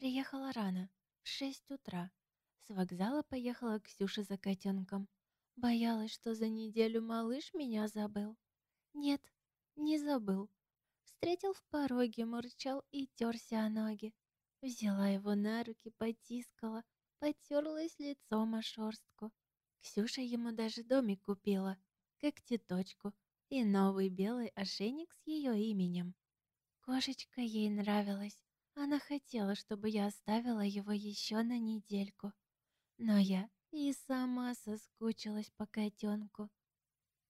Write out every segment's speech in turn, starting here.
приехала рано, в шесть утра. С вокзала поехала Ксюша за котенком. Боялась, что за неделю малыш меня забыл. Нет, не забыл. Встретил в пороге, мурчал и терся о ноги. Взяла его на руки, потискала, потерлась лицом о шерстку. Ксюша ему даже домик купила, как теточку, и новый белый ошейник с ее именем. Кошечка ей нравилась. Она хотела, чтобы я оставила его еще на недельку. Но я и сама соскучилась по котенку.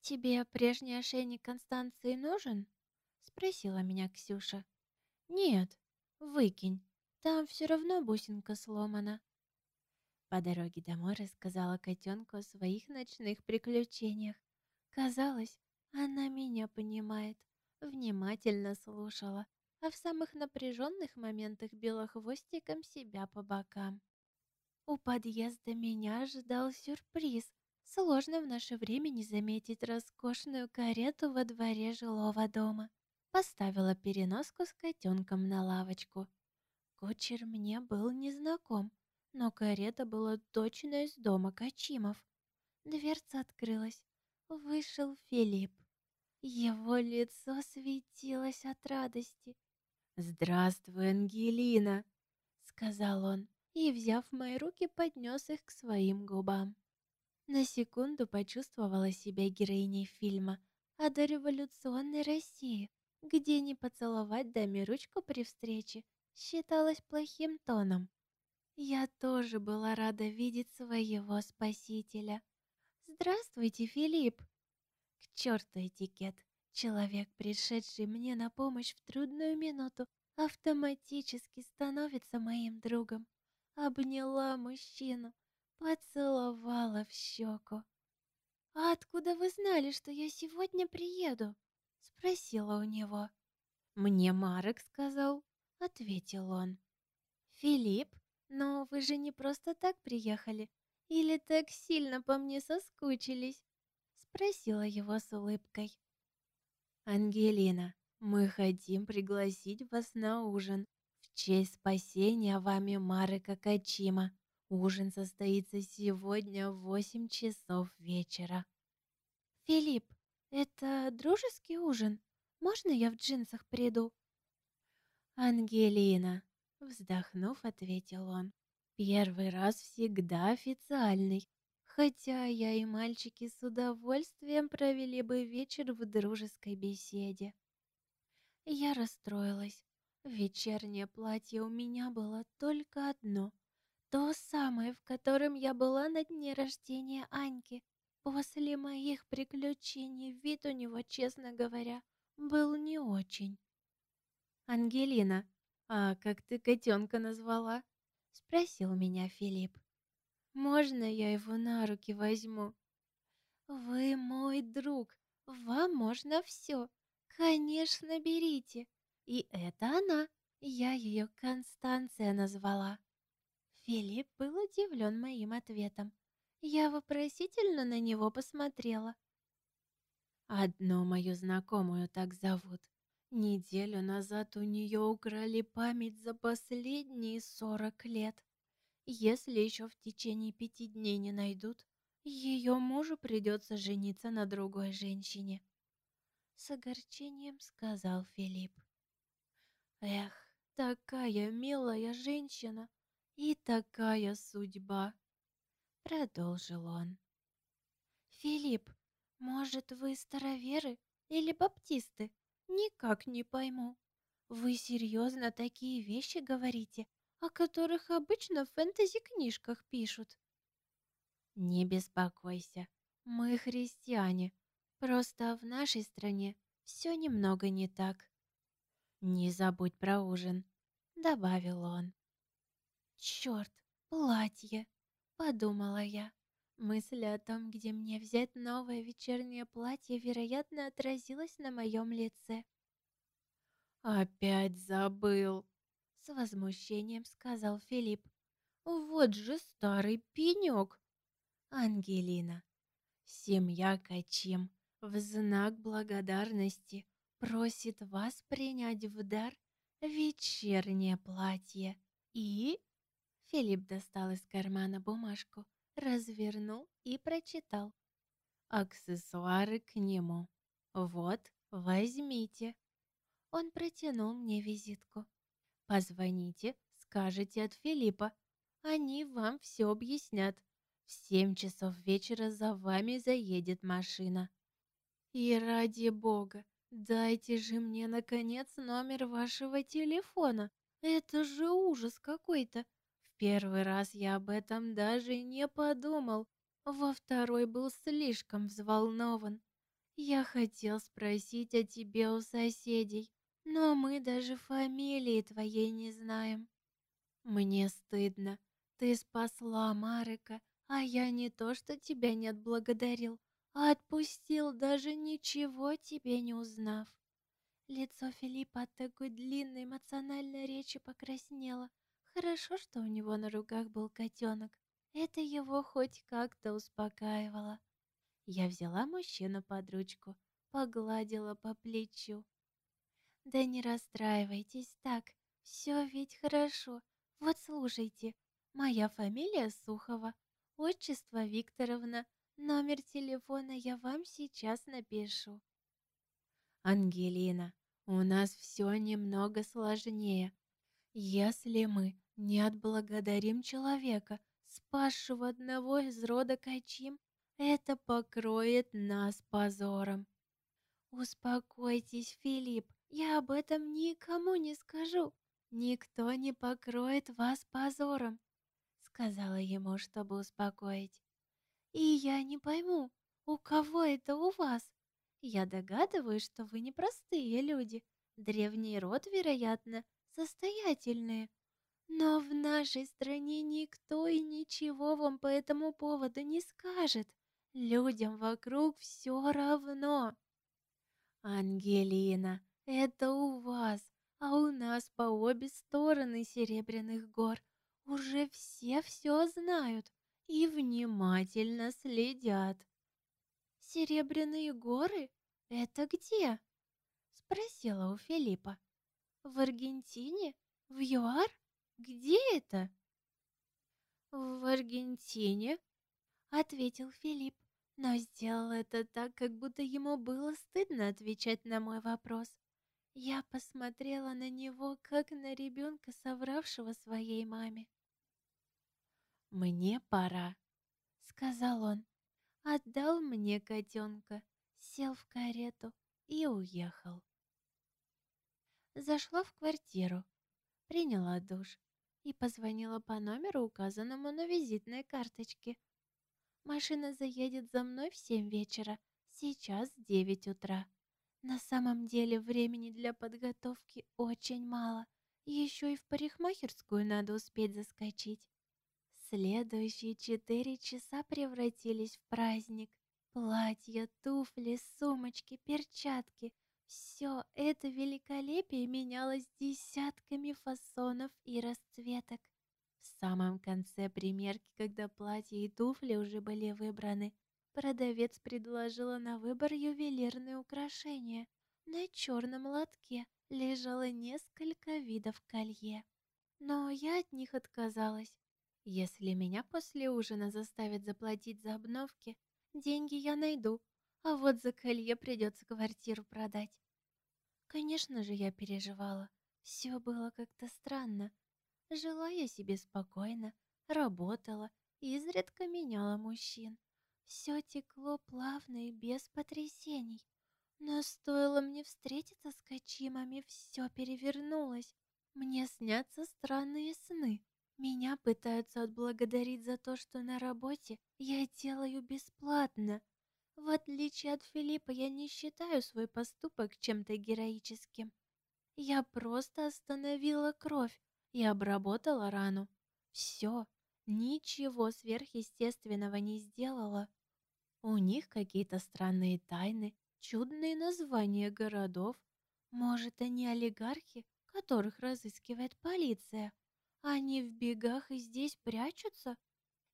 «Тебе прежний ошейник Констанции нужен?» — спросила меня Ксюша. «Нет, выкинь, там все равно бусинка сломана». По дороге домой рассказала котенку о своих ночных приключениях. Казалось, она меня понимает, внимательно слушала, а в самых напряженных моментах била хвостиком себя по бокам. У подъезда меня ожидал сюрприз. Сложно в наше время не заметить роскошную карету во дворе жилого дома. Поставила переноску с котенком на лавочку. Кучер мне был незнаком, но карета была точно из дома Качимов. Дверца открылась. Вышел Филипп. Его лицо светилось от радости. «Здравствуй, Ангелина!» — сказал он, и, взяв мои руки, поднес их к своим губам. На секунду почувствовала себя героиней фильма о дореволюционной России, где не поцеловать даме ручку при встрече считалось плохим тоном. Я тоже была рада видеть своего спасителя. «Здравствуйте, Филипп!» К черту этикет! Человек, пришедший мне на помощь в трудную минуту, автоматически становится моим другом. Обняла мужчину, поцеловала в щеку. «А откуда вы знали, что я сегодня приеду?» — спросила у него. «Мне Марек сказал», — ответил он. «Филипп, но вы же не просто так приехали? Или так сильно по мне соскучились?» — спросила его с улыбкой. «Ангелина, мы хотим пригласить вас на ужин в честь спасения вами Марека Качима. Ужин состоится сегодня в восемь часов вечера». «Филипп, это дружеский ужин? Можно я в джинсах приду?» «Ангелина», Вздохнув, ответил он. Первый раз всегда официальный. Хотя я и мальчики с удовольствием провели бы вечер в дружеской беседе. Я расстроилась. Вечернее платье у меня было только одно. То самое, в котором я была на дне рождения Аньки. После моих приключений вид у него, честно говоря, был не очень. «Ангелина, «А как ты котенка назвала?» — спросил меня Филипп. «Можно я его на руки возьму?» «Вы мой друг, вам можно все. Конечно, берите. И это она, я ее Констанция назвала». Филипп был удивлен моим ответом. Я вопросительно на него посмотрела. «Одну мою знакомую так зовут. Неделю назад у нее украли память за последние сорок лет. Если еще в течение пяти дней не найдут, ее мужу придется жениться на другой женщине. С огорчением сказал Филипп. Эх, такая милая женщина и такая судьба, продолжил он. Филипп, может, вы староверы или баптисты? Никак не пойму. Вы серьезно такие вещи говорите, о которых обычно в фэнтези-книжках пишут? Не беспокойся, мы христиане. Просто в нашей стране все немного не так. Не забудь про ужин, добавил он. Черт, платье, подумала я. Мысль о том, где мне взять новое вечернее платье, вероятно, отразилась на моем лице. «Опять забыл!» — с возмущением сказал Филипп. «Вот же старый пенек!» «Ангелина, семья Качим в знак благодарности просит вас принять в дар вечернее платье. И Филипп достал из кармана бумажку, развернул и прочитал. Аксессуары к нему. Вот, возьмите. Он протянул мне визитку. Позвоните, скажете от Филиппа. Они вам все объяснят. В семь часов вечера за вами заедет машина. И ради бога, дайте же мне, наконец, номер вашего телефона. Это же ужас какой-то. В первый раз я об этом даже не подумал. Во второй был слишком взволнован. Я хотел спросить о тебе у соседей, но мы даже фамилии твоей не знаем. Мне стыдно. Ты спасла Марика, а я не то, что тебя не отблагодарил, а отпустил, даже ничего тебе не узнав. Лицо Филиппа от такой длинной эмоциональной речи покраснело. Хорошо, что у него на руках был котенок. Это его хоть как-то успокаивало. Я взяла мужчину под ручку, погладила по плечу. «Да не расстраивайтесь так, все ведь хорошо. Вот слушайте, моя фамилия Сухова, отчество Викторовна, номер телефона я вам сейчас напишу». «Ангелина, у нас все немного сложнее. Если мы не отблагодарим человека, спасшего одного из рода Качим, это покроет нас позором. Успокойтесь, Филипп, я об этом никому не скажу. Никто не покроет вас позором, сказала ему, чтобы успокоить. И я не пойму, у кого это у вас? Я догадываюсь, что вы непростые люди. Древний род, вероятно, состоятельные. Но в нашей стране никто и ничего вам по этому поводу не скажет. Людям вокруг все равно. Ангелина, это у вас, а у нас по обе стороны Серебряных гор уже все все знают и внимательно следят. Серебряные горы? Это где? Спросила у Филиппа. В Аргентине? В ЮАР? Где это?» «В Аргентине», — ответил Филипп, но сделал это так, как будто ему было стыдно отвечать на мой вопрос. Я посмотрела на него, как на ребенка, совравшего своей маме. «Мне пора», — сказал он. Отдал мне котенка, сел в карету и уехал. Зашла в квартиру, приняла душ, и позвонила по номеру, указанному на визитной карточке. Машина заедет за мной в семь вечера, сейчас девять утра. На самом деле времени для подготовки очень мало, еще и в парикмахерскую надо успеть заскочить. Следующие четыре часа превратились в праздник. Платья, туфли, сумочки, перчатки, все это великолепие менялось десятками фасонов и расцветок. В самом конце примерки, когда платья и туфли уже были выбраны, продавец предложила на выбор ювелирные украшения. На черном лотке лежало несколько видов колье. Но я от них отказалась. Если меня после ужина заставят заплатить за обновки, деньги я найду, а вот за колье придется квартиру продать. Конечно же, я переживала. Все было как-то странно. Жила я себе спокойно, работала, изредка меняла мужчин. Все текло плавно и без потрясений. Но стоило мне встретиться с Качимами, все перевернулось. Мне снятся странные сны. Меня пытаются отблагодарить за то, что на работе я делаю бесплатно. В отличие от Филиппа, я не считаю свой поступок чем-то героическим. Я просто остановила кровь и обработала рану. Все, ничего сверхъестественного не сделала. У них какие-то странные тайны, чудные названия городов. Может, они олигархи, которых разыскивает полиция? Они в бегах и здесь прячутся?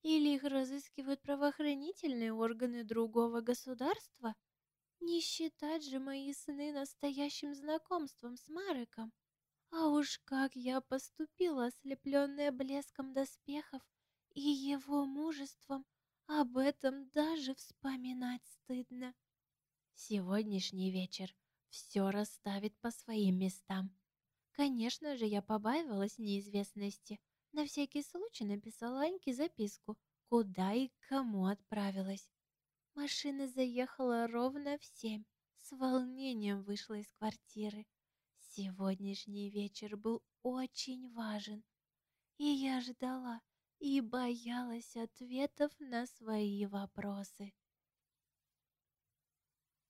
Или их разыскивают правоохранительные органы другого государства? Не считать же мои сны настоящим знакомством с Мареком. А уж как я поступила, ослепленная блеском доспехов и его мужеством, об этом даже вспоминать стыдно. Сегодняшний вечер все расставит по своим местам. Конечно же, я побаивалась неизвестности. На всякий случай написала Аньке записку, куда и кому отправилась. Машина заехала ровно в семь. С волнением вышла из квартиры. Сегодняшний вечер был очень важен. И я ждала и боялась ответов на свои вопросы.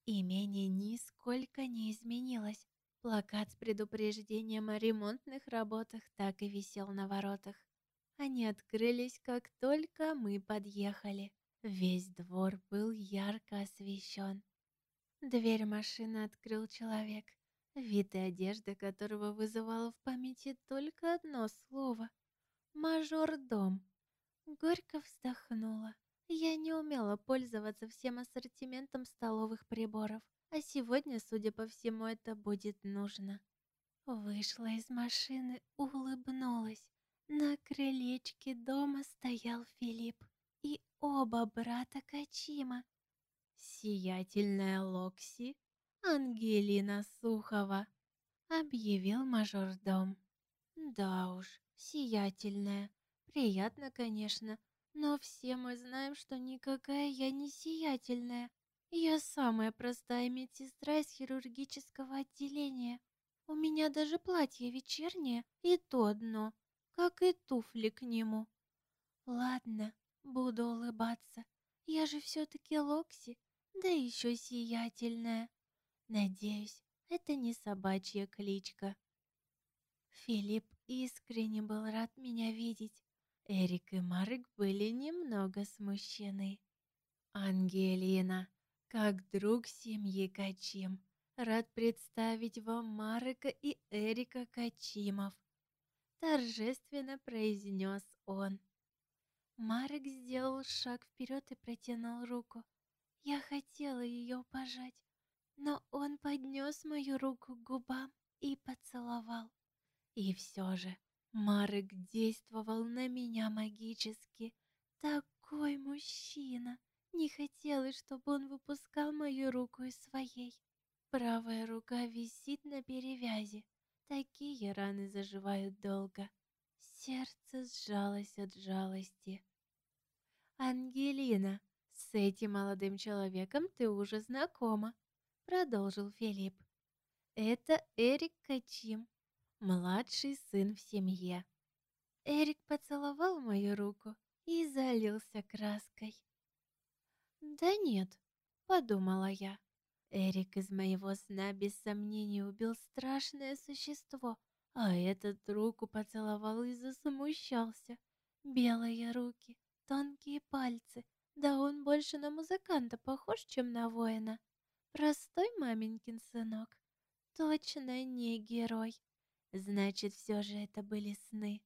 Имение нисколько не изменилось. Плакат с предупреждением о ремонтных работах так и висел на воротах. Они открылись, как только мы подъехали. Весь двор был ярко освещен. Дверь машины открыл человек, вид и одежда которого вызывало в памяти только одно слово — мажордом. Горько вздохнула. Я не умела пользоваться всем ассортиментом столовых приборов, а сегодня, судя по всему, это будет нужно. Вышла из машины, улыбнулась. На крылечке дома стоял Филипп и оба брата Качима. «Сиятельная Локси, Ангелина Сухова», — объявил мажордом. «Да уж, сиятельная. Приятно, конечно, но все мы знаем, что никакая я не сиятельная. Я самая простая медсестра из хирургического отделения. У меня даже платье вечернее, и то одно, как и туфли к нему. Ладно, буду улыбаться. Я же все-таки Локси, да еще сиятельная. Надеюсь, это не собачья кличка. Филипп искренне был рад меня видеть. Эрик и Марк были немного смущены. «Ангелина, как друг семьи Качим, рад представить вам Марека и Эрика Качимов», торжественно произнес он. Марек сделал шаг вперед и протянул руку. Я хотела ее пожать, но он поднес мою руку к губам и поцеловал. И все же Марек действовал на меня магически. Такой мужчина! Не хотелось, чтобы он выпускал мою руку из своей. Правая рука висит на перевязи. Такие раны заживают долго. Сердце сжалось от жалости. «Ангелина, с этим молодым человеком ты уже знакома», — продолжил Филипп. «Это Эрик Качим, младший сын в семье». Эрик поцеловал мою руку и залился краской. «Да нет», — подумала я. Эрик из моего сна без сомнений убил страшное существо, а этот руку поцеловал и засмущался. Белые руки, тонкие пальцы, да он больше на музыканта похож, чем на воина. Простой маменькин сынок. Точно не герой. Значит, все же это были сны.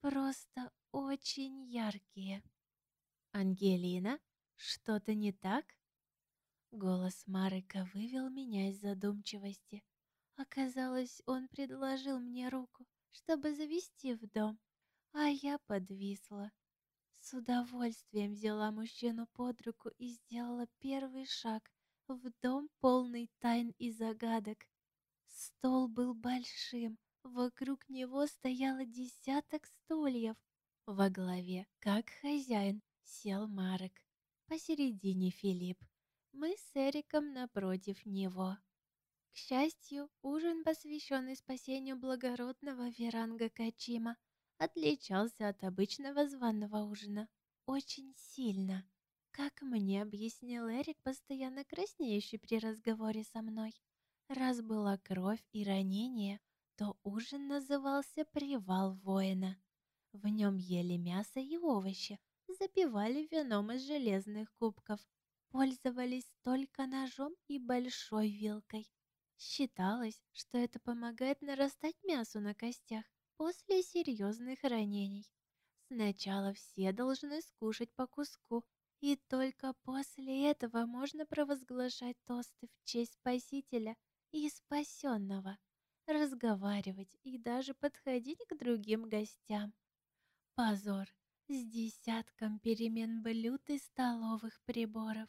Просто очень яркие. Ангелина, что-то не так? Голос Марека вывел меня из задумчивости. Оказалось, он предложил мне руку, чтобы завести в дом, а я подвисла. С удовольствием взяла мужчину под руку и сделала первый шаг в дом полный тайн и загадок. Стол был большим, вокруг него стояло десяток стульев. Во главе, как хозяин, сел Марек. Посередине Филипп. Мы с Эриком напротив него. К счастью, ужин, посвященный спасению благородного Веранга Качима, отличался от обычного званого ужина очень сильно. Как мне объяснил Эрик, постоянно краснеющий при разговоре со мной, раз была кровь и ранение, то ужин назывался «Привал воина». В нем ели мясо и овощи, запивали вином из железных кубков, пользовались только ножом и большой вилкой. Считалось, что это помогает нарастать мясу на костях, после серьезных ранений. Сначала все должны скушать по куску, и только после этого можно провозглашать тосты в честь Спасителя и Спасенного. Разговаривать и даже подходить к другим гостям. Позор с десятком перемен блюд и столовых приборов.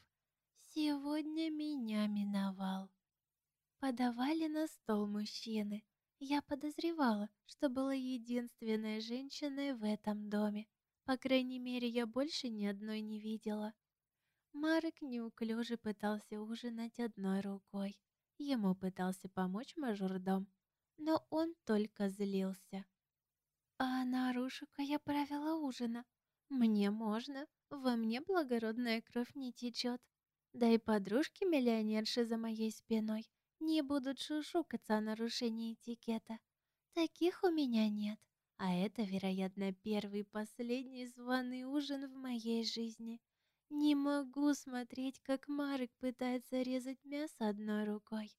Сегодня меня миновал. Подавали на стол мужчины. Я подозревала, что была единственной женщиной в этом доме. По крайней мере, я больше ни одной не видела. Марек неуклюже пытался ужинать одной рукой. Ему пытался помочь мажордом, но он только злился. «А нарушу-ка я правила ужина. Мне можно, во мне благородная кровь не течет. Да и подружки-миллионерши за моей спиной не будут шушукаться о нарушении этикета. Таких у меня нет, а это, вероятно, первый и последний званый ужин в моей жизни. Не могу смотреть, как Марик пытается резать мясо одной рукой.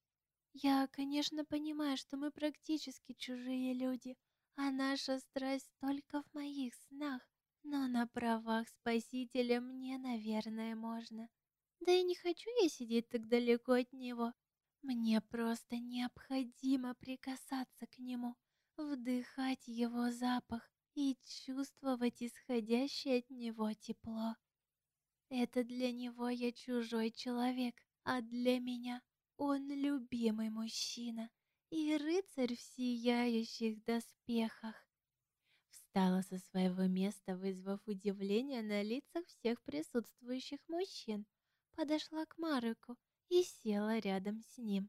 Я, конечно, понимаю, что мы практически чужие люди, а наша страсть только в моих снах, но на правах спасителя мне, наверное, можно. Да и не хочу я сидеть так далеко от него, мне просто необходимо прикасаться к нему, вдыхать его запах и чувствовать исходящее от него тепло. Это для него я чужой человек, а для меня он любимый мужчина и рыцарь в сияющих доспехах. Встала со своего места, вызвав удивление на лицах всех присутствующих мужчин. Подошла к Мареку и села рядом с ним.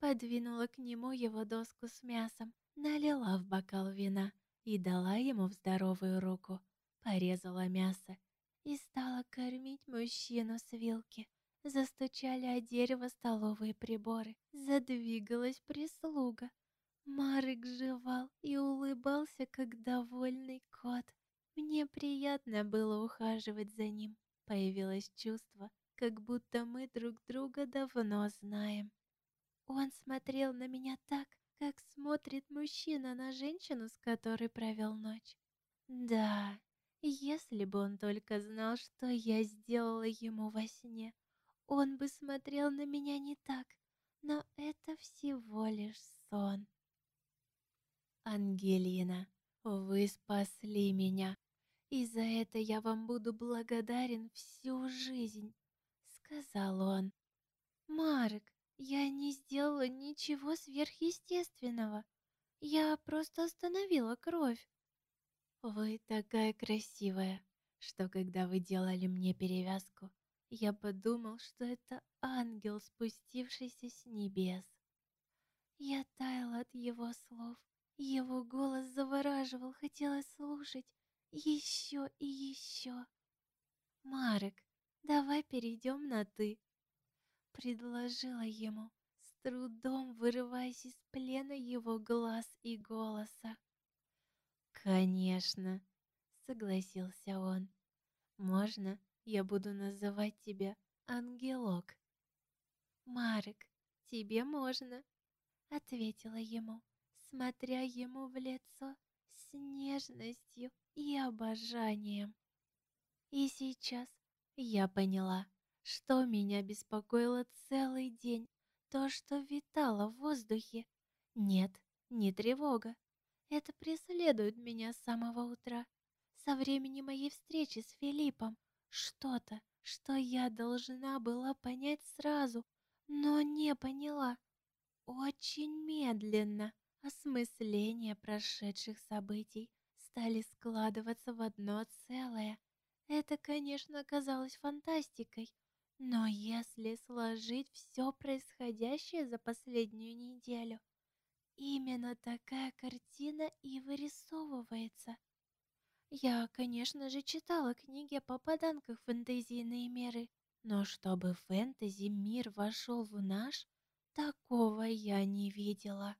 Подвинула к нему его доску с мясом, налила в бокал вина и дала ему в здоровую руку. Порезала мясо и стала кормить мужчину с вилки. Застучали о дерево столовые приборы, задвигалась прислуга. Марик жевал и улыбался, как довольный кот. Мне приятно было ухаживать за ним. Появилось чувство, как будто мы друг друга давно знаем. Он смотрел на меня так, как смотрит мужчина на женщину, с которой провел ночь. Да, если бы он только знал, что я сделала ему во сне, он бы смотрел на меня не так, но это всего лишь сон. Ангелина, вы спасли меня, и за это я вам буду благодарен всю жизнь сказал он. «Марк, я не сделала ничего сверхъестественного. Я просто остановила кровь». «Вы такая красивая, что когда вы делали мне перевязку, я подумал, что это ангел, спустившийся с небес». Я таяла от его слов. Его голос завораживал, хотелось слушать еще и еще. «Марек, Давай перейдем на «ты», — предложила ему, с трудом вырываясь из плена его глаз и голоса. «Конечно», — согласился он. «Можно я буду называть тебя Ангелок?» «Марек, тебе можно», — ответила ему, смотря ему в лицо с нежностью и обожанием. И сейчас я поняла, что меня беспокоило целый день, то, что витало в воздухе. Нет, не тревога. Это преследует меня с самого утра, со времени моей встречи с Филиппом. Что-то, что я должна была понять сразу, но не поняла. Очень медленно осмысления прошедших событий стали складываться в одно целое. Это, конечно, казалось фантастикой, но если сложить все происходящее за последнюю неделю, именно такая картина и вырисовывается. Я, конечно же, читала книги о попаданках фэнтезийные миры, но чтобы фэнтези мир вошел в наш, такого я не видела.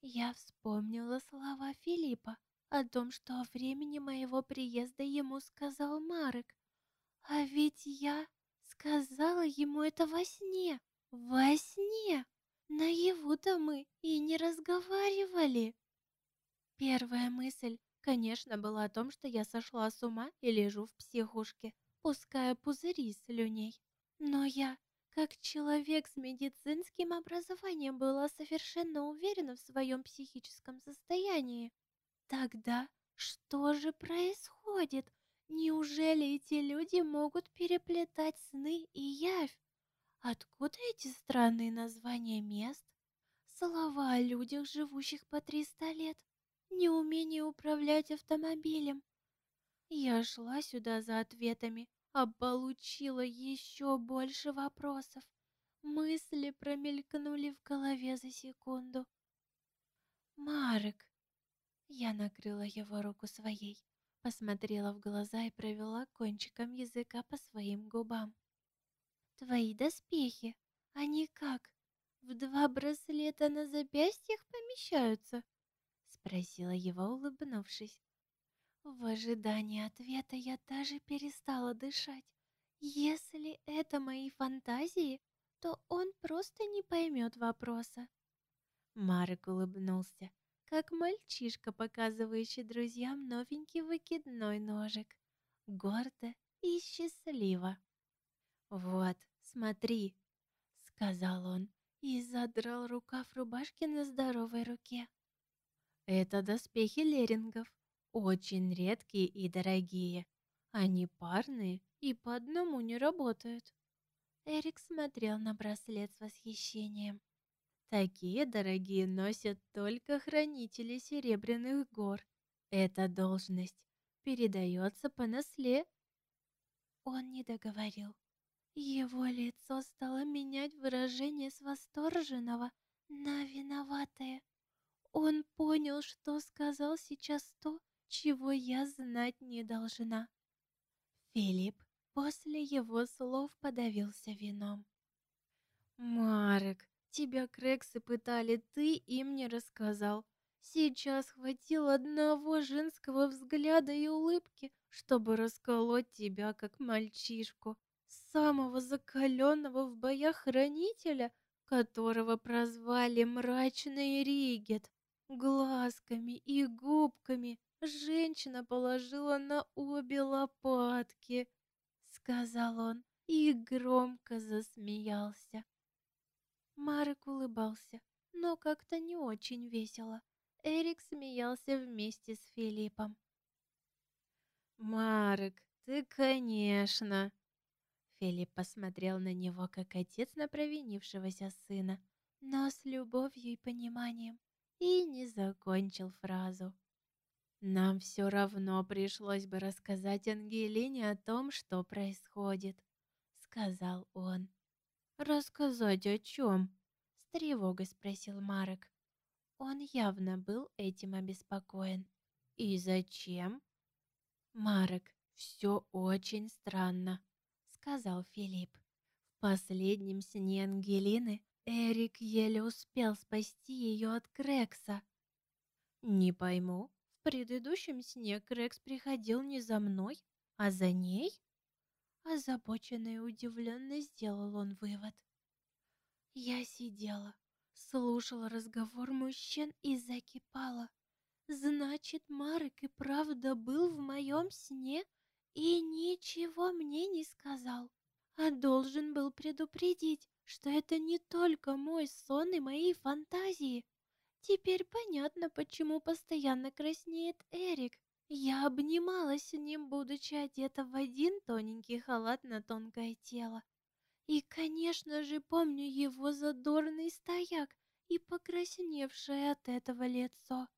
Я вспомнила слова Филиппа, о том, что о времени моего приезда ему сказал Марек. А ведь я сказала ему это во сне. Во сне! Наяву-то мы и не разговаривали. Первая мысль, конечно, была о том, что я сошла с ума и лежу в психушке, пуская пузыри слюней. Но я Как человек с медицинским образованием была совершенно уверена в своем психическом состоянии. Тогда что же происходит? Неужели эти люди могут переплетать сны и явь? Откуда эти странные названия мест? Слова о людях, живущих по 300 лет, неумение управлять автомобилем. Я шла сюда за ответами, а получила еще больше вопросов. Мысли промелькнули в голове за секунду. «Марк!» Я накрыла его руку своей, посмотрела в глаза и провела кончиком языка по своим губам. «Твои доспехи, они как, в два браслета на запястьях помещаются?» Спросила его, улыбнувшись. В ожидании ответа я даже перестала дышать. Если это мои фантазии, то он просто не поймет вопроса. Марк улыбнулся, как мальчишка, показывающий друзьям новенький выкидной ножик. Гордо и счастливо. «Вот, смотри», — сказал он и задрал рукав рубашки на здоровой руке. «Это доспехи лерингов очень редкие и дорогие. Они парные и по одному не работают. Эрик смотрел на браслет с восхищением. Такие дорогие носят только хранители Серебряных гор. Эта должность передается по насле. Он не договорил. Его лицо стало менять выражение с восторженного на виноватое. Он понял, что сказал сейчас то, чего я знать не должна. Филипп после его слов подавился вином. «Марек, тебя крексы пытали, ты им не рассказал. Сейчас хватило одного женского взгляда и улыбки, чтобы расколоть тебя, как мальчишку, самого закаленного в боях хранителя, которого прозвали Мрачный Ригет, глазками и губками, женщина положила на обе лопатки, сказал он и громко засмеялся. Марк улыбался, но как-то не очень весело. Эрик смеялся вместе с Филиппом. «Марк, ты, конечно!» Филипп посмотрел на него, как отец на провинившегося сына, но с любовью и пониманием, и не закончил фразу. Нам все равно пришлось бы рассказать Ангелине о том, что происходит, сказал он. Рассказать о чем? С тревогой спросил Марек. Он явно был этим обеспокоен. И зачем? Марек, все очень странно, сказал Филипп. В последнем сне Ангелины Эрик еле успел спасти ее от Крекса. Не пойму, в предыдущем сне Крекс приходил не за мной, а за ней? Озабоченно и удивленно сделал он вывод. Я сидела, слушала разговор мужчин и закипала. Значит, Марк и правда был в моем сне и ничего мне не сказал, а должен был предупредить, что это не только мой сон и мои фантазии, Теперь понятно, почему постоянно краснеет Эрик. Я обнималась с ним, будучи одета в один тоненький халат на тонкое тело. И, конечно же, помню его задорный стояк и покрасневшее от этого лицо.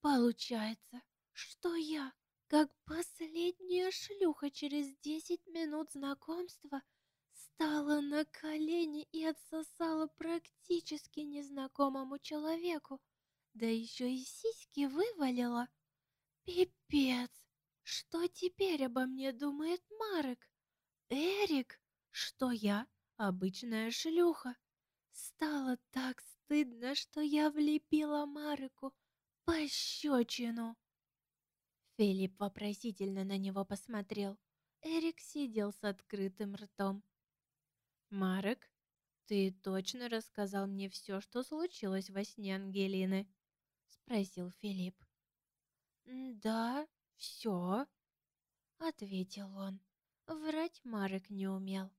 Получается, что я, как последняя шлюха через десять минут знакомства, Стала на колени и отсосала практически незнакомому человеку, да еще и сиськи вывалила. Пипец! Что теперь обо мне думает Марек? Эрик? Что я обычная шлюха? Стало так стыдно, что я влепила Мареку пощечину. Филипп вопросительно на него посмотрел. Эрик сидел с открытым ртом. «Марек, ты точно рассказал мне все, что случилось во сне Ангелины?» — спросил Филипп. «Да, все», — ответил он. Врать Марек не умел.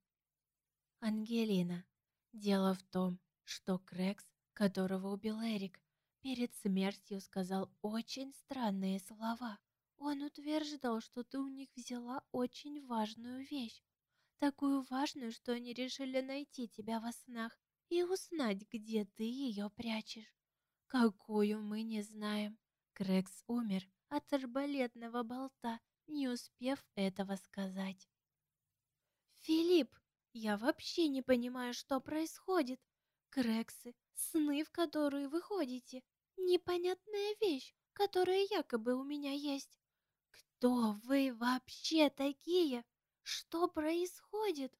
Ангелина, дело в том, что Крекс, которого убил Эрик, перед смертью сказал очень странные слова. Он утверждал, что ты у них взяла очень важную вещь. Такую важную, что они решили найти тебя во снах и узнать, где ты ее прячешь. Какую мы не знаем. Крекс умер от арбалетного болта, не успев этого сказать. «Филипп, я вообще не понимаю, что происходит. Крексы, сны, в которые вы ходите, непонятная вещь, которая якобы у меня есть. Кто вы вообще такие? Что происходит?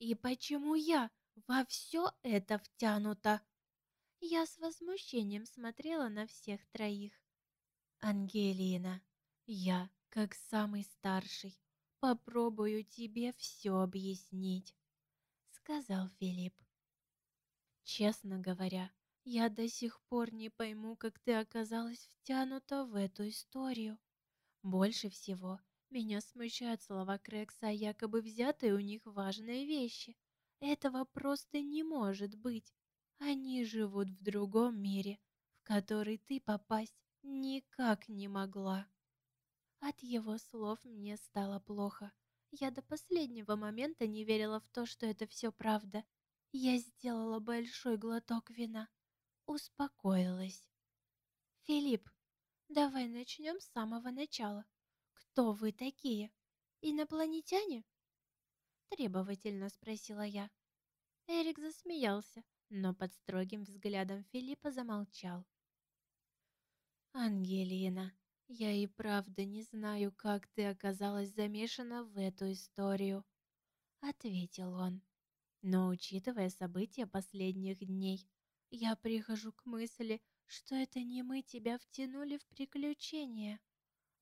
И почему я во все это втянута?» Я с возмущением смотрела на всех троих. «Ангелина, я, как самый старший, попробую тебе все объяснить», — сказал Филипп. «Честно говоря, я до сих пор не пойму, как ты оказалась втянута в эту историю. Больше всего меня смущают слова Крекса якобы взятой у них важные вещи. Этого просто не может быть. Они живут в другом мире, в который ты попасть никак не могла. От его слов мне стало плохо. Я до последнего момента не верила в то, что это все правда. Я сделала большой глоток вина. Успокоилась. «Филипп, давай начнем с самого начала. Кто вы такие? Инопланетяне?» Требовательно спросила я. Эрик засмеялся, но под строгим взглядом Филиппа замолчал. «Ангелина, я и правда не знаю, как ты оказалась замешана в эту историю», — ответил он. «Но учитывая события последних дней, я прихожу к мысли, что это не мы тебя втянули в приключения,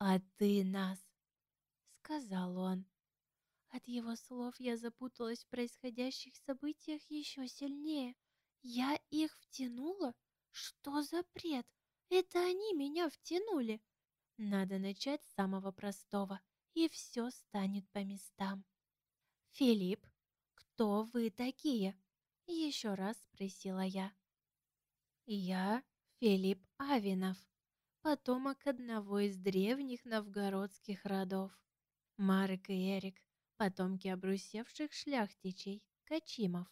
а ты нас», — сказал он. От его слов я запуталась в происходящих событиях еще сильнее. Я их втянула? Что за бред? Это они меня втянули. Надо начать с самого простого, и все станет по местам. «Филипп, кто вы такие?» Еще раз спросила я. «Я Филипп Авинов, потомок одного из древних новгородских родов. Марк и Эрик потомки обрусевших шляхтичей, Качимов.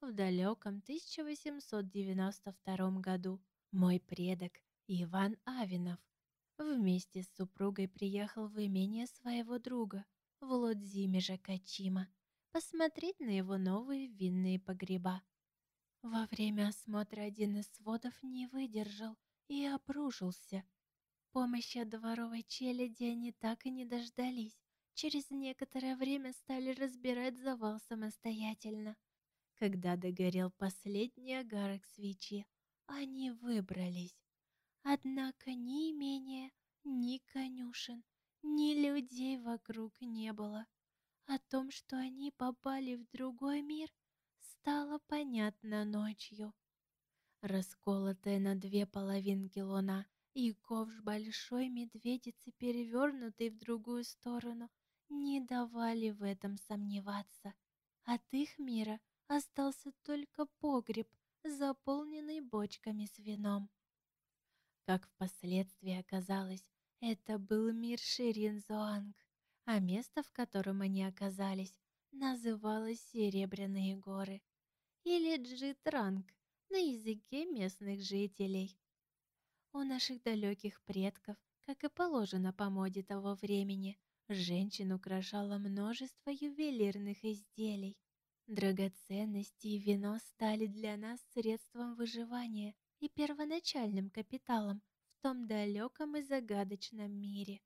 В далеком 1892 году мой предок Иван Авинов вместе с супругой приехал в имение своего друга Владимира Качима посмотреть на его новые винные погреба. Во время осмотра один из сводов не выдержал и обрушился. Помощи от дворовой челяди они так и не дождались через некоторое время стали разбирать завал самостоятельно. Когда догорел последний огарок свечи, они выбрались. Однако ни имения, ни конюшен, ни людей вокруг не было. О том, что они попали в другой мир, стало понятно ночью. Расколотая на две половинки луна и ковш большой медведицы, перевернутый в другую сторону, не давали в этом сомневаться. От их мира остался только погреб, заполненный бочками с вином. Как впоследствии оказалось, это был мир Ширинзуанг, а место, в котором они оказались, называлось Серебряные горы или Джитранг на языке местных жителей. У наших далеких предков, как и положено по моде того времени, Женщин украшало множество ювелирных изделий. Драгоценности и вино стали для нас средством выживания и первоначальным капиталом в том далеком и загадочном мире.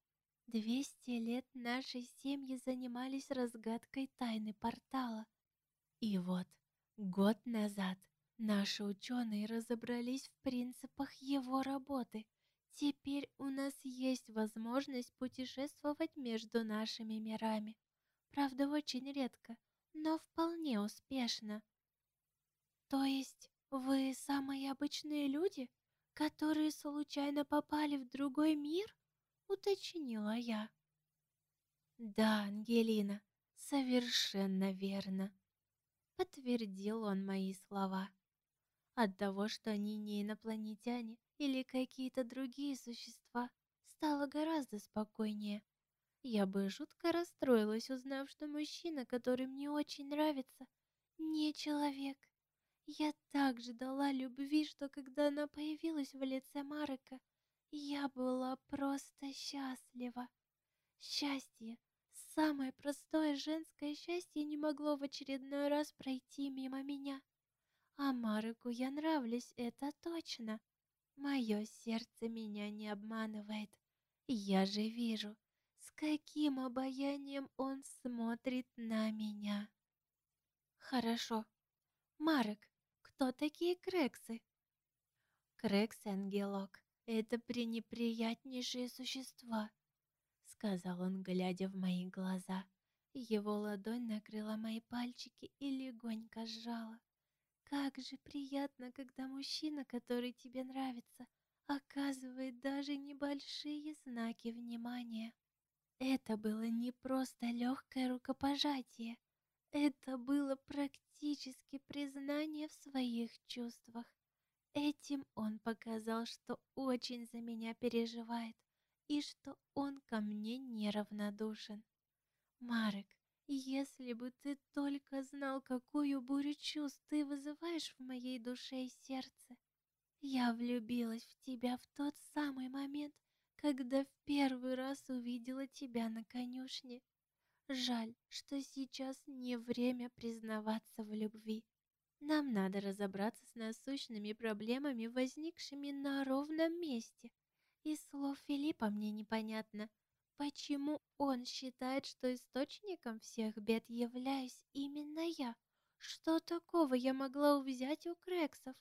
Двести лет нашей семьи занимались разгадкой тайны портала. И вот, год назад наши ученые разобрались в принципах его работы – Теперь у нас есть возможность путешествовать между нашими мирами. Правда, очень редко, но вполне успешно. То есть вы самые обычные люди, которые случайно попали в другой мир? Уточнила я. Да, Ангелина, совершенно верно. Подтвердил он мои слова. От того, что они не инопланетяне или какие-то другие существа, стало гораздо спокойнее. Я бы жутко расстроилась, узнав, что мужчина, который мне очень нравится, не человек. Я так ждала любви, что когда она появилась в лице Марека, я была просто счастлива. Счастье, самое простое женское счастье не могло в очередной раз пройти мимо меня. А Мареку я нравлюсь, это точно. Мое сердце меня не обманывает. Я же вижу, с каким обаянием он смотрит на меня. Хорошо. Марек, кто такие крексы? Крекс, ангелок, это пренеприятнейшие существа, сказал он, глядя в мои глаза. Его ладонь накрыла мои пальчики и легонько сжала. Как же приятно, когда мужчина, который тебе нравится, оказывает даже небольшие знаки внимания. Это было не просто легкое рукопожатие, это было практически признание в своих чувствах. Этим он показал, что очень за меня переживает и что он ко мне неравнодушен. Марек, если бы ты только знал, какую бурю чувств ты вызываешь в моей душе и сердце. Я влюбилась в тебя в тот самый момент, когда в первый раз увидела тебя на конюшне. Жаль, что сейчас не время признаваться в любви. Нам надо разобраться с насущными проблемами, возникшими на ровном месте. Из слов Филиппа мне непонятно, почему он считает, что источником всех бед являюсь именно я. Что такого я могла взять у Крексов?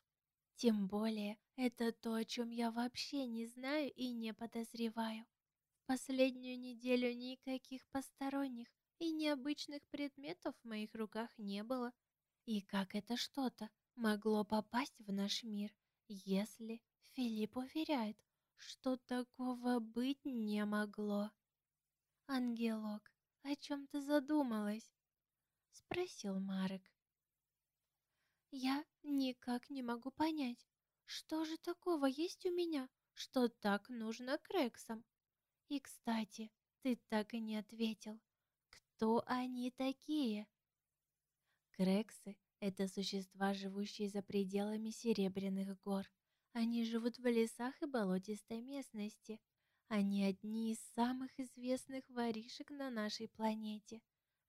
Тем более, это то, о чем я вообще не знаю и не подозреваю. Последнюю неделю никаких посторонних и необычных предметов в моих руках не было. И как это что-то могло попасть в наш мир, если Филипп уверяет, что такого быть не могло? «Ангелок, о чем ты задумалась?» — спросил Марек. Я никак не могу понять, что же такого есть у меня, что так нужно Крексам. И, кстати, ты так и не ответил, кто они такие? Крексы — это существа, живущие за пределами Серебряных гор. Они живут в лесах и болотистой местности. Они одни из самых известных воришек на нашей планете.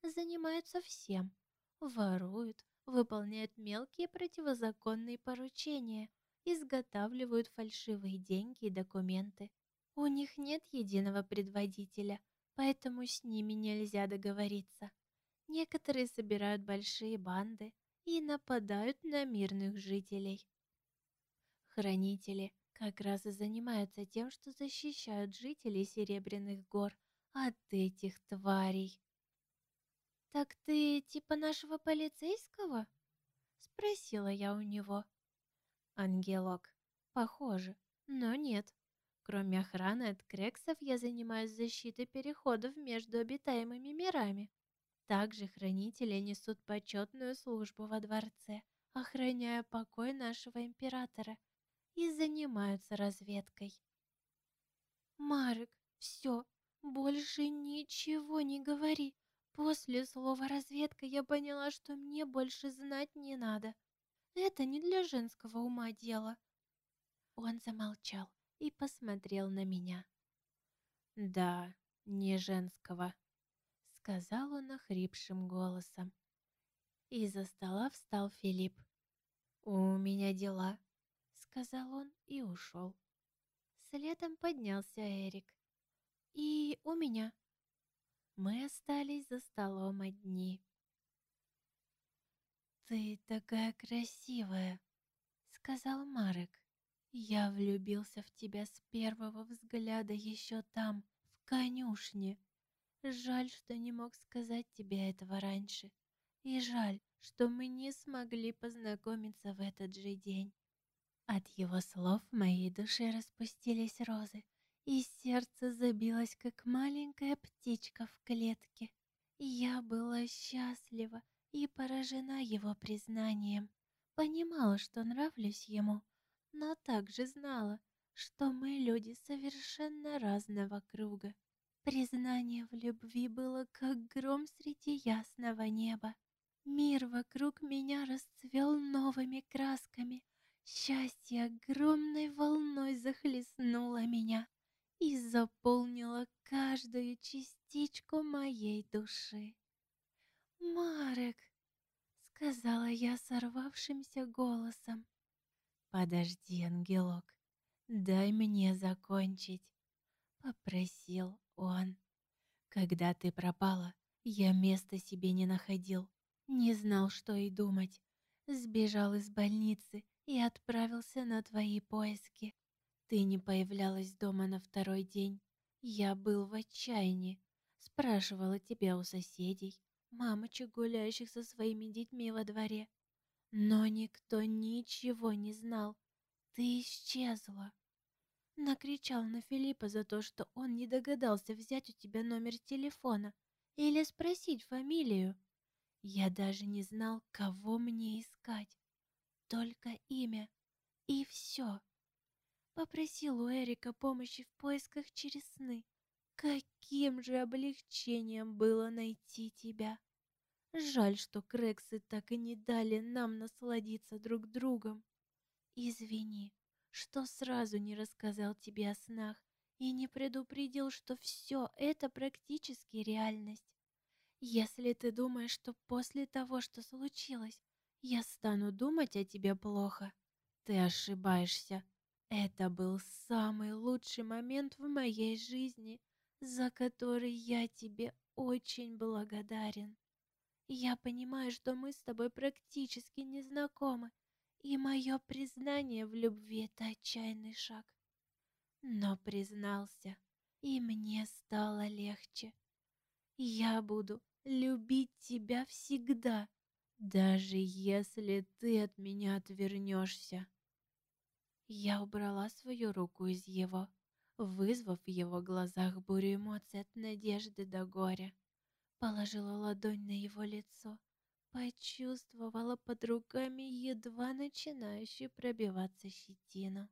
Занимаются всем. Воруют, выполняют мелкие противозаконные поручения, изготавливают фальшивые деньги и документы. У них нет единого предводителя, поэтому с ними нельзя договориться. Некоторые собирают большие банды и нападают на мирных жителей. Хранители как раз и занимаются тем, что защищают жителей Серебряных гор от этих тварей. «Так ты типа нашего полицейского?» — спросила я у него. «Ангелок, похоже, но нет. Кроме охраны от крексов я занимаюсь защитой переходов между обитаемыми мирами. Также хранители несут почетную службу во дворце, охраняя покой нашего императора, и занимаются разведкой». «Марек, все, больше ничего не говори. После слова «разведка» я поняла, что мне больше знать не надо. Это не для женского ума дело. Он замолчал и посмотрел на меня. «Да, не женского», — сказал он охрипшим голосом. Из-за стола встал Филипп. «У меня дела», — сказал он и ушел. Следом поднялся Эрик. «И у меня», мы остались за столом одни. «Ты такая красивая», — сказал Марек. «Я влюбился в тебя с первого взгляда еще там, в конюшне. Жаль, что не мог сказать тебе этого раньше. И жаль, что мы не смогли познакомиться в этот же день». От его слов в моей душе распустились розы, и сердце забилось, как маленькая птичка в клетке. Я была счастлива и поражена его признанием. Понимала, что нравлюсь ему, но также знала, что мы люди совершенно разного круга. Признание в любви было как гром среди ясного неба. Мир вокруг меня расцвел новыми красками. Счастье огромной волной захлестнуло меня и заполнило каждую частичку моей души. «Марек!» — сказала я сорвавшимся голосом. «Подожди, ангелок, дай мне закончить», — попросил он. «Когда ты пропала, я места себе не находил, не знал, что и думать. Сбежал из больницы и отправился на твои поиски. Ты не появлялась дома на второй день. Я был в отчаянии. Спрашивала тебя у соседей, мамочек, гуляющих со своими детьми во дворе. Но никто ничего не знал. Ты исчезла. Накричал на Филиппа за то, что он не догадался взять у тебя номер телефона или спросить фамилию. Я даже не знал, кого мне искать. Только имя. И все. Попросил у Эрика помощи в поисках через сны. Каким же облегчением было найти тебя. Жаль, что Крексы так и не дали нам насладиться друг другом. Извини, что сразу не рассказал тебе о снах и не предупредил, что все это практически реальность. Если ты думаешь, что после того, что случилось, я стану думать о тебе плохо, ты ошибаешься. Это был самый лучший момент в моей жизни, за который я тебе очень благодарен. Я понимаю, что мы с тобой практически не знакомы, и мое признание в любви — это отчаянный шаг. Но признался, и мне стало легче. Я буду любить тебя всегда, даже если ты от меня отвернешься. Я убрала свою руку из его, вызвав в его глазах бурю эмоций от надежды до горя положила ладонь на его лицо, почувствовала под руками едва начинающую пробиваться щетину.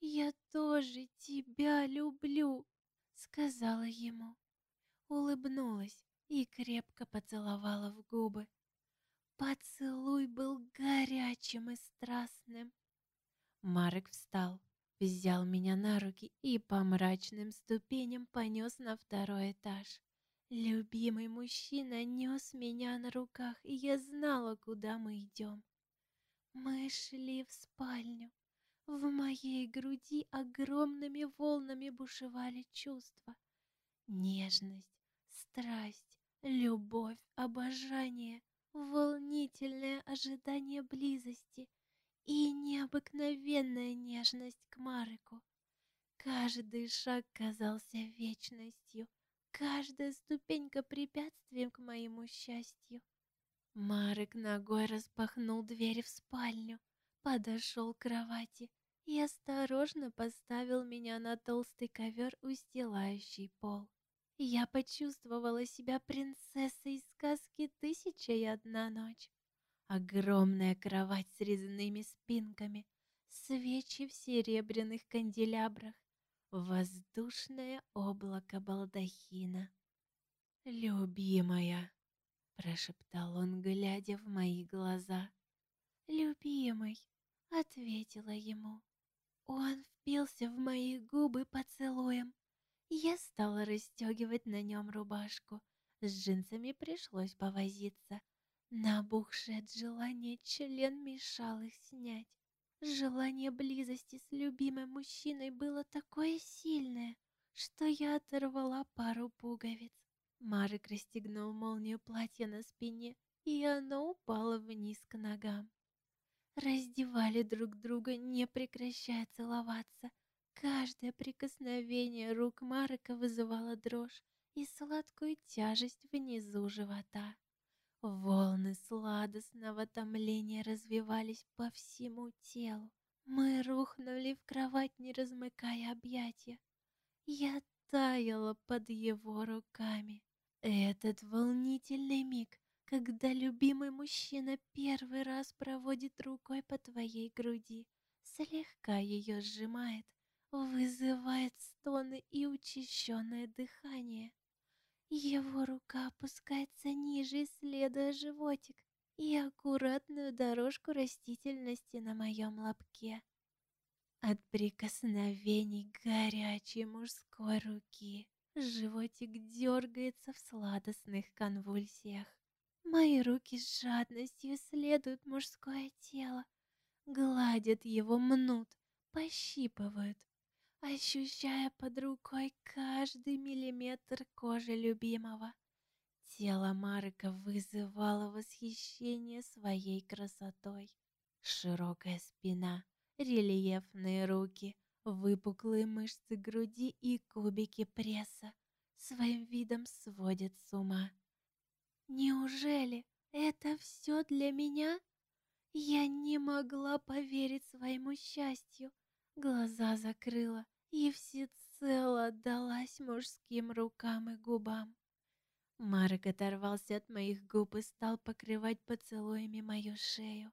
«Я тоже тебя люблю», — сказала ему. Улыбнулась и крепко поцеловала в губы. Поцелуй был горячим и страстным. Марек встал, взял меня на руки и по мрачным ступеням понес на второй этаж. Любимый мужчина нес меня на руках, и я знала, куда мы идем. Мы шли в спальню. В моей груди огромными волнами бушевали чувства. Нежность, страсть, любовь, обожание, волнительное ожидание близости и необыкновенная нежность к Мареку. Каждый шаг казался вечностью — каждая ступенька препятствием к моему счастью. Марек ногой распахнул дверь в спальню, подошел к кровати и осторожно поставил меня на толстый ковер, устилающий пол. Я почувствовала себя принцессой из сказки «Тысяча и одна ночь». Огромная кровать с резными спинками, свечи в серебряных канделябрах, воздушное облако балдахина. «Любимая!» — прошептал он, глядя в мои глаза. «Любимый!» — ответила ему. Он впился в мои губы поцелуем. Я стала расстегивать на нем рубашку. С джинсами пришлось повозиться. Набухший от желания член мешал их снять. Желание близости с любимым мужчиной было такое сильное, что я оторвала пару пуговиц. Марик расстегнул молнию платья на спине, и оно упало вниз к ногам. Раздевали друг друга, не прекращая целоваться. Каждое прикосновение рук Марика вызывало дрожь и сладкую тяжесть внизу живота. Волны сладостного томления развивались по всему телу. Мы рухнули в кровать, не размыкая объятия. Я таяла под его руками. Этот волнительный миг, когда любимый мужчина первый раз проводит рукой по твоей груди, слегка ее сжимает, вызывает стоны и учащенное дыхание. Его рука опускается ниже, исследуя животик и аккуратную дорожку растительности на моем лобке. От прикосновений горячей мужской руки животик дергается в сладостных конвульсиях. Мои руки с жадностью исследуют мужское тело, гладят его, мнут, пощипывают, ощущая под рукой каждый миллиметр кожи любимого. Тело Марка вызывало восхищение своей красотой. Широкая спина, рельефные руки, выпуклые мышцы груди и кубики пресса своим видом сводят с ума. Неужели это все для меня? Я не могла поверить своему счастью. Глаза закрыла и всецело отдалась мужским рукам и губам. Марк оторвался от моих губ и стал покрывать поцелуями мою шею,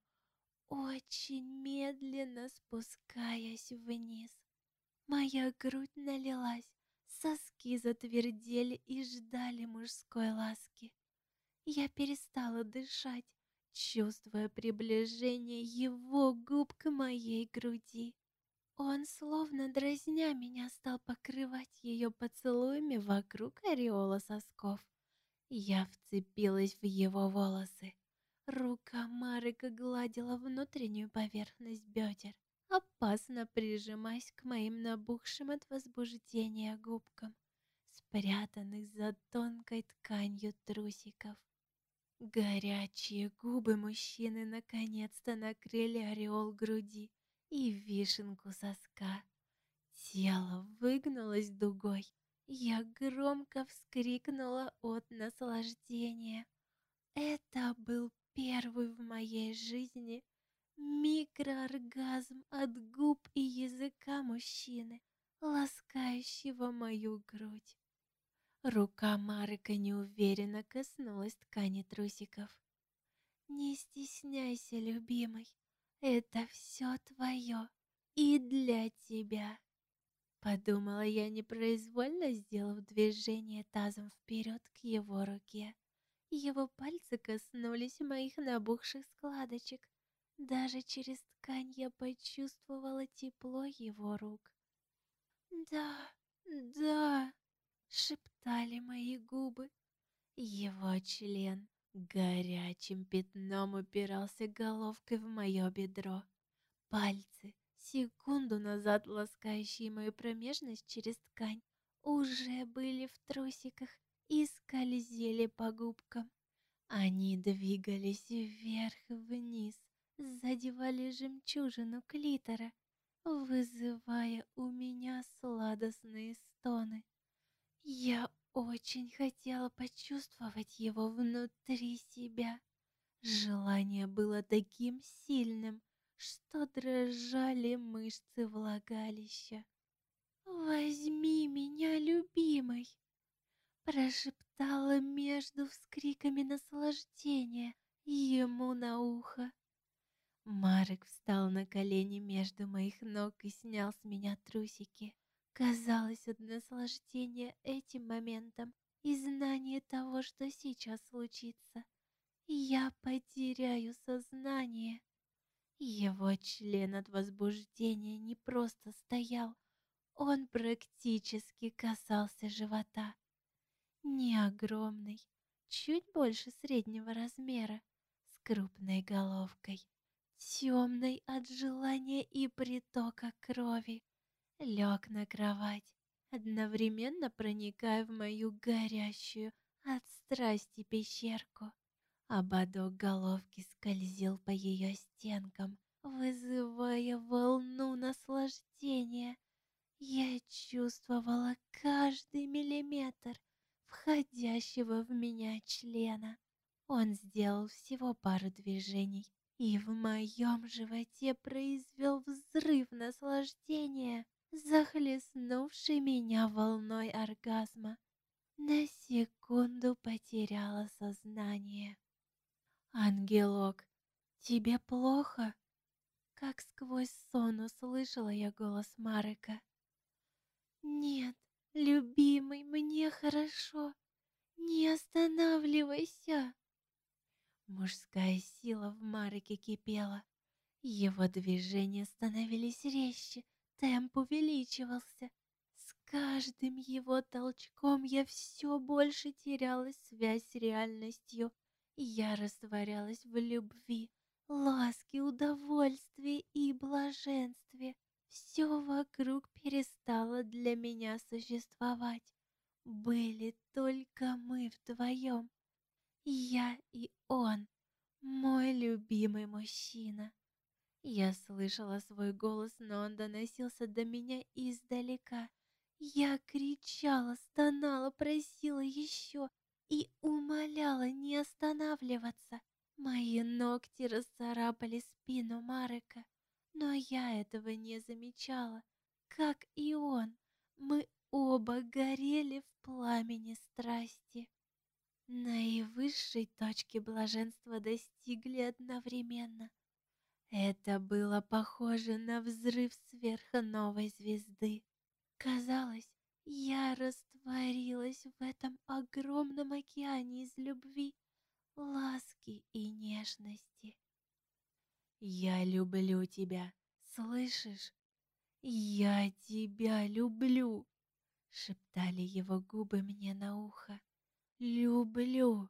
очень медленно спускаясь вниз. Моя грудь налилась, соски затвердели и ждали мужской ласки. Я перестала дышать, чувствуя приближение его губ к моей груди. Он, словно дразня меня, стал покрывать ее поцелуями вокруг ореола сосков. Я вцепилась в его волосы. Рука Марика гладила внутреннюю поверхность бедер, опасно прижимаясь к моим набухшим от возбуждения губкам, спрятанных за тонкой тканью трусиков. Горячие губы мужчины наконец-то накрыли ореол груди, и вишенку соска. Тело выгнулось дугой. Я громко вскрикнула от наслаждения. Это был первый в моей жизни микрооргазм от губ и языка мужчины, ласкающего мою грудь. Рука Марика неуверенно коснулась ткани трусиков. «Не стесняйся, любимый, это все твое и для тебя. Подумала я непроизвольно, сделав движение тазом вперед к его руке. Его пальцы коснулись моих набухших складочек. Даже через ткань я почувствовала тепло его рук. «Да, да», — шептали мои губы. Его член Горячим пятном упирался головкой в мое бедро. Пальцы, секунду назад ласкающие мою промежность через ткань, уже были в трусиках и скользили по губкам. Они двигались вверх-вниз, задевали жемчужину клитора, вызывая у меня сладостные стоны. Я очень хотела почувствовать его внутри себя. Желание было таким сильным, что дрожали мышцы влагалища. «Возьми меня, любимый!» Прошептала между вскриками наслаждения ему на ухо. Марек встал на колени между моих ног и снял с меня трусики. Казалось, от наслаждения этим моментом и знания того, что сейчас случится, я потеряю сознание. Его член от возбуждения не просто стоял, он практически касался живота. Не огромный, чуть больше среднего размера, с крупной головкой, темной от желания и притока крови лег на кровать, одновременно проникая в мою горящую от страсти пещерку. Ободок головки скользил по ее стенкам, вызывая волну наслаждения. Я чувствовала каждый миллиметр входящего в меня члена. Он сделал всего пару движений, и в моем животе произвел взрыв наслаждения захлестнувший меня волной оргазма. На секунду потеряла сознание. «Ангелок, тебе плохо?» Как сквозь сон услышала я голос Марека. «Нет, любимый, мне хорошо. Не останавливайся!» Мужская сила в Мареке кипела. Его движения становились резче, темп увеличивался. С каждым его толчком я все больше теряла связь с реальностью. Я растворялась в любви, ласке, удовольствии и блаженстве. Все вокруг перестало для меня существовать. Были только мы вдвоем. Я и он, мой любимый мужчина. Я слышала свой голос, но он доносился до меня издалека. Я кричала, стонала, просила еще и умоляла не останавливаться. Мои ногти расцарапали спину Марека, но я этого не замечала, как и он. Мы оба горели в пламени страсти. Наивысшей точки блаженства достигли одновременно. Это было похоже на взрыв сверхновой звезды. Казалось, я растворилась в этом огромном океане из любви, ласки и нежности. «Я люблю тебя, слышишь? Я тебя люблю!» — шептали его губы мне на ухо. «Люблю!»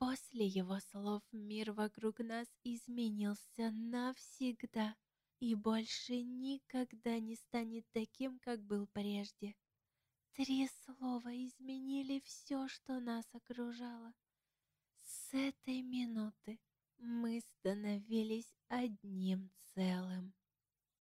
После его слов мир вокруг нас изменился навсегда и больше никогда не станет таким, как был прежде. Три слова изменили все, что нас окружало. С этой минуты мы становились одним целым.